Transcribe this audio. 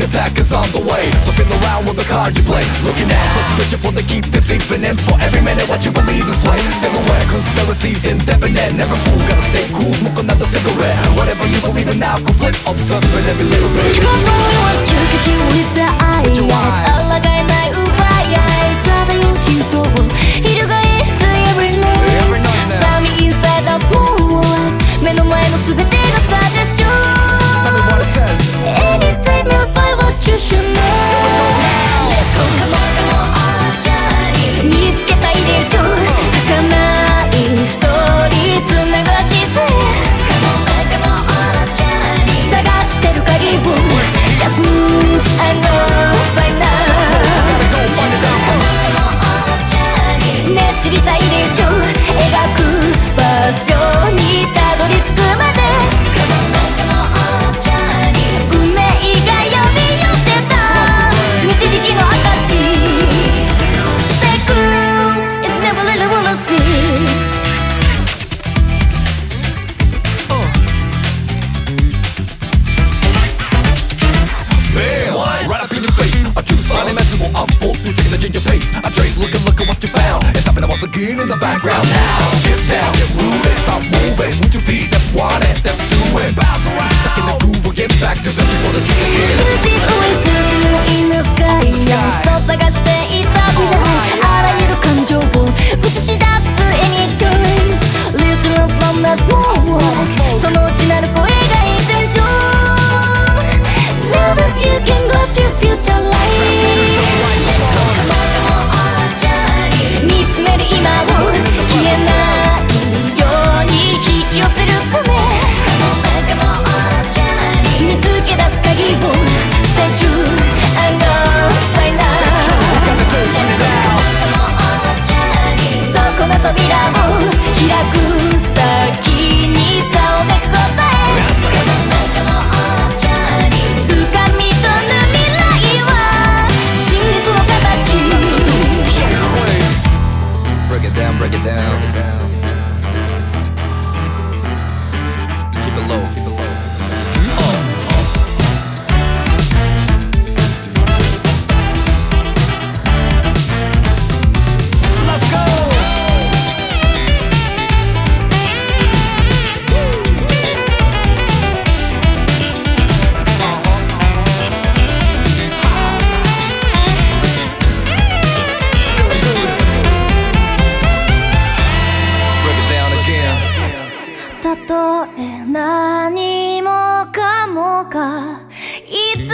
attack, attack is on the way. So feel around with the card you play. Looking at suspicion for the keep deceiving him. for every minute what you believe is slay Silhouette, conspiracies indefinite. Never fool, gotta stay cool, smoke another cigarette. Whatever you believe in now, conflict, Observe every little bit. You got what you can see with the eyes. With your eyes lagoon in the background now. Get down, get moving. break it down. Break it down. たとえ何もかもがいつ